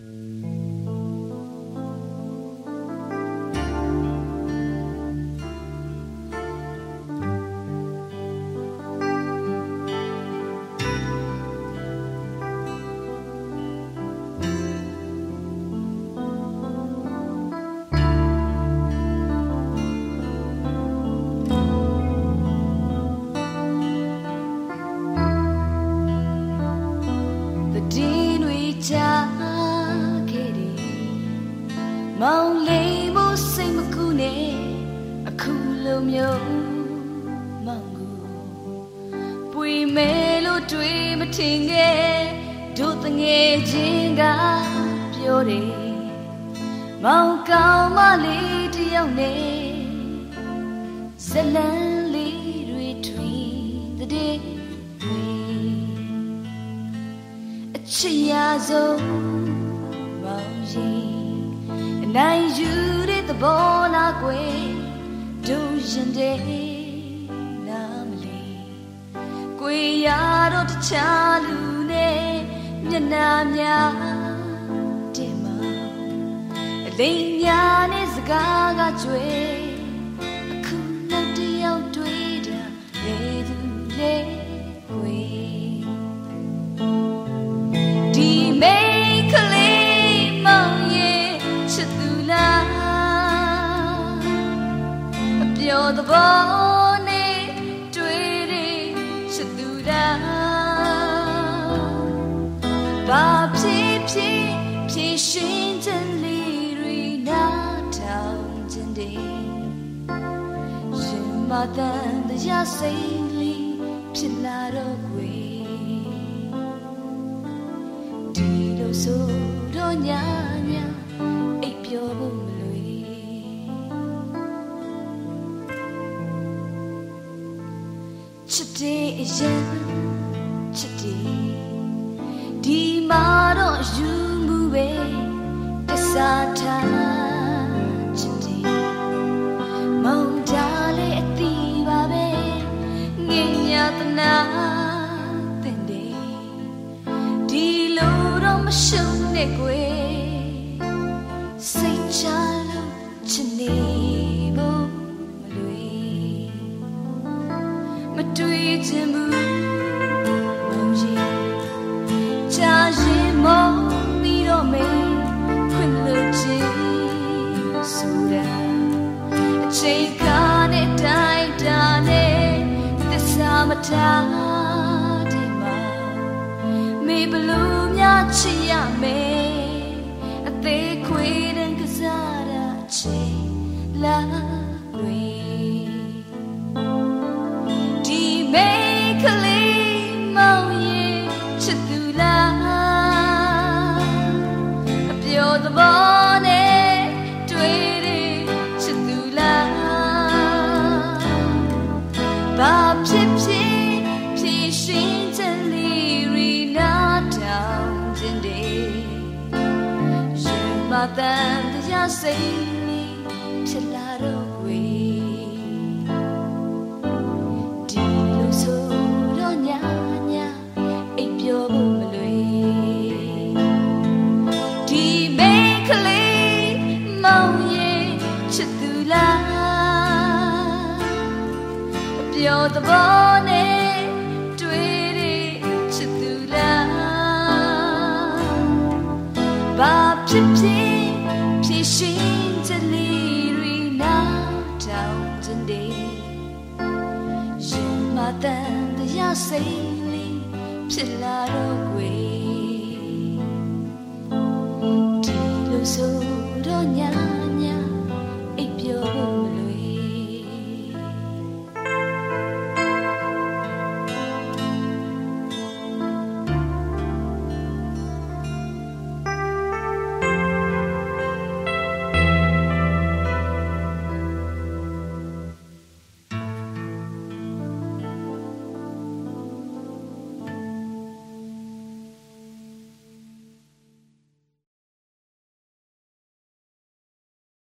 Mm-hmm. မောင်လေးမို့စိတ်မကူနဲ့အခုလိုမျိုးမောင်ကိုပွေမဲလို့တွေးမထင်ခဲ့တို့တငယ်ချင်းကပြောတယ်မောင်ကောင်းမလေးတယောက်နဲ့ဇလန်းလေးတွေထွေတဲ့တွေအချစ်ရဆုံးမောင်ရင် နိုင်ယူတဲ့သဘောလားကွယ်တို့ရင်တဲ့နာမလေးကွယ်ရတော့တခြားလူနဲ့မျက်နှာများတင်မအလိမ်များနဲ့စကားကကြွယ် ပြောသဘောနဲ့တွေ့တဲ့ချစ် ချစ်တဲ့အရင်ချစ်တဲ့ဒီမှာတော့ယူမှုပဲတစားထားချစ်တဲ့မောင်ကြလေအတီးပါပဲငင်ညာတနာတဲ့ဒီလိုတော့မရှုံးနဲ့ကွယ်စိတ်ချလို့ချစ်နေ ချင်ဘူးမောင်ကြီးကြာရင်မောင်ပြီးတော့မေခွင့်လို့ချင်ဆိုတာအချိန်ခါနဲ့တိုင်းတာနဲ့သစ္စာမထားတဲ့မှာမေဘလို့များချစ်ရမယ် တန်တရားစိတ်လေးဖြစ်လာတော့ွယ်ဒီလိုဆိုတော့ညာညာအိပ်ပျော်ဖို့မလွယ်ဒီမိန်းကလေးမောင်ရဲ့ချစ်သူလားအပျော်သဘောနဲ့ တန်တရားစိတ်လေးဖြစ်လာတော့ွယ်